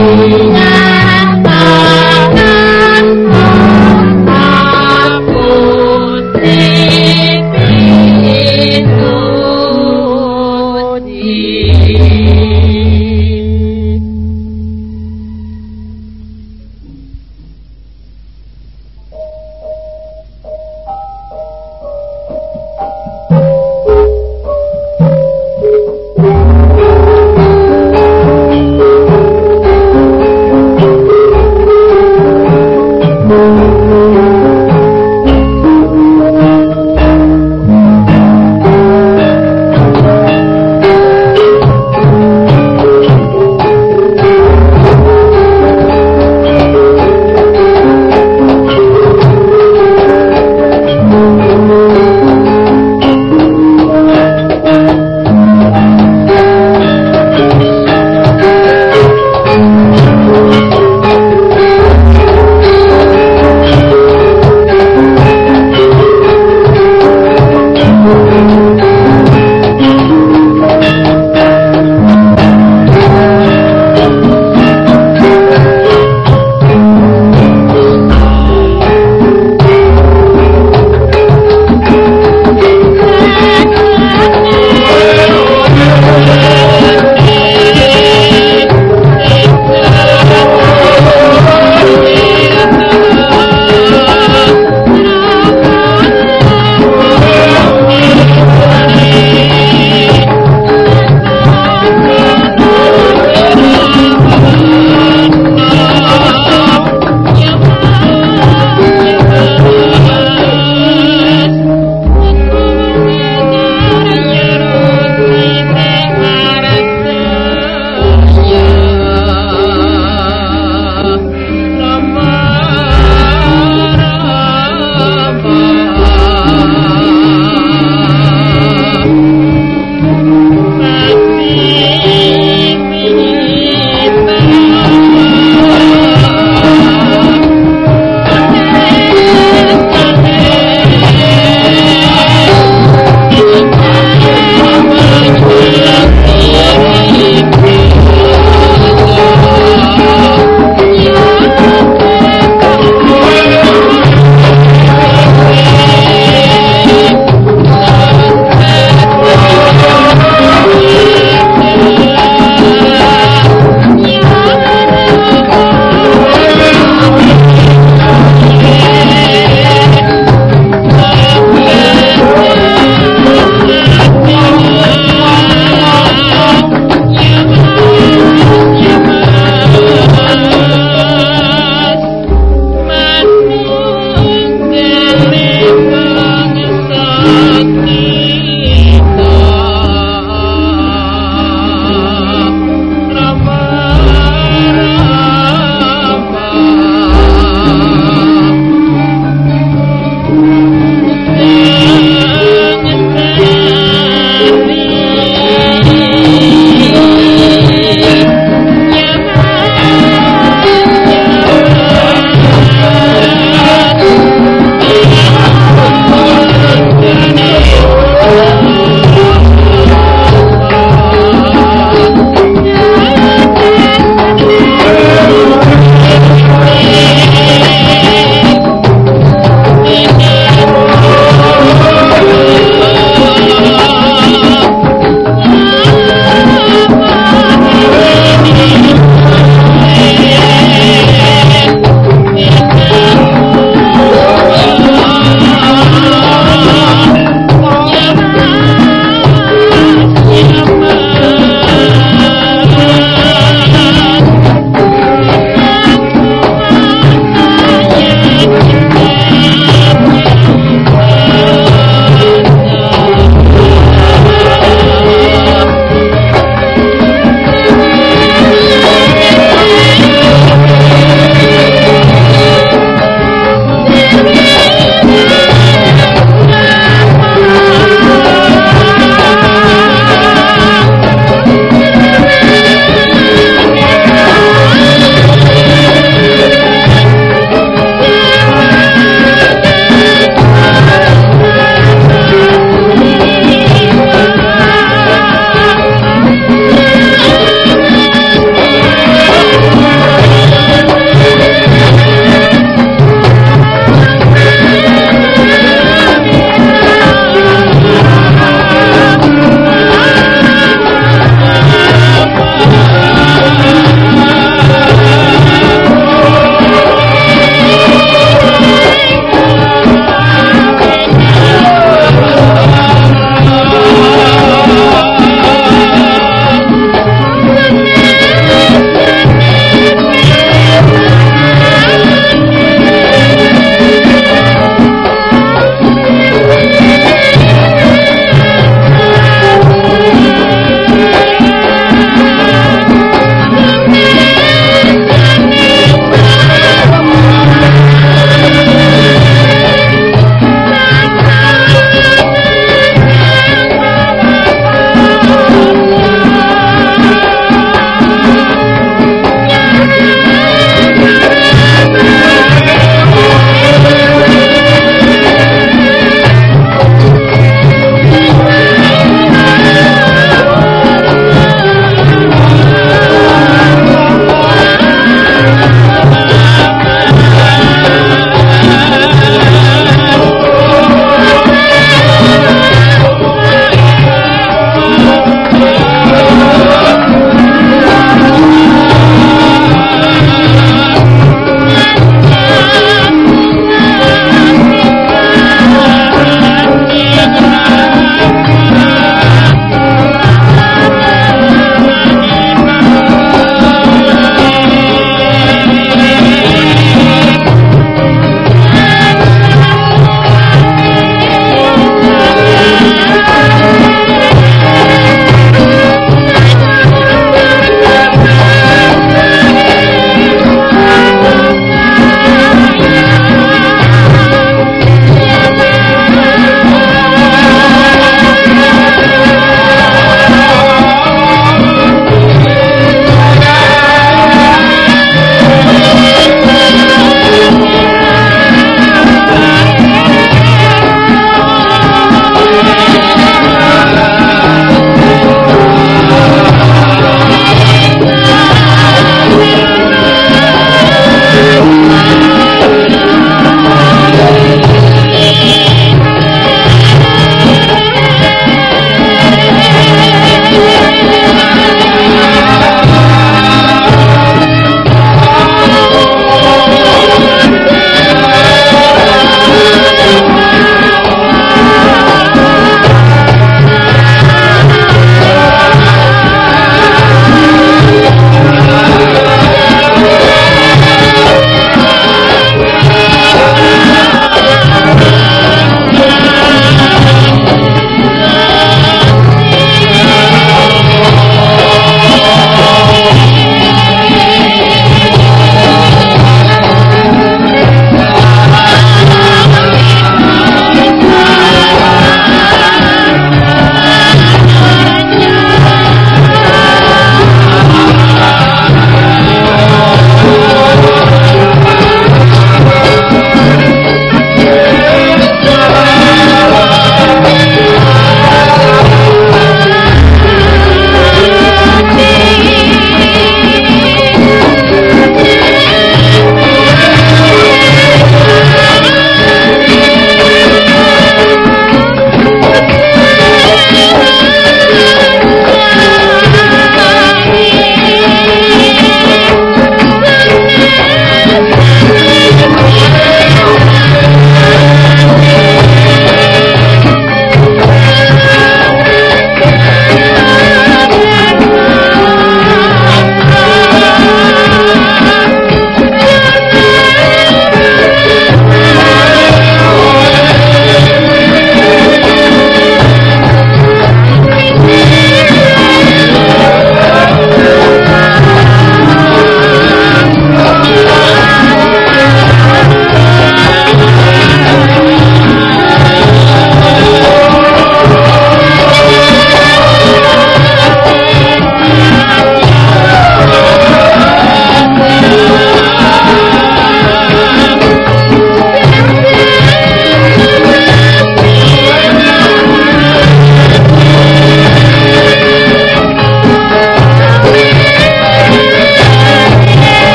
Amen.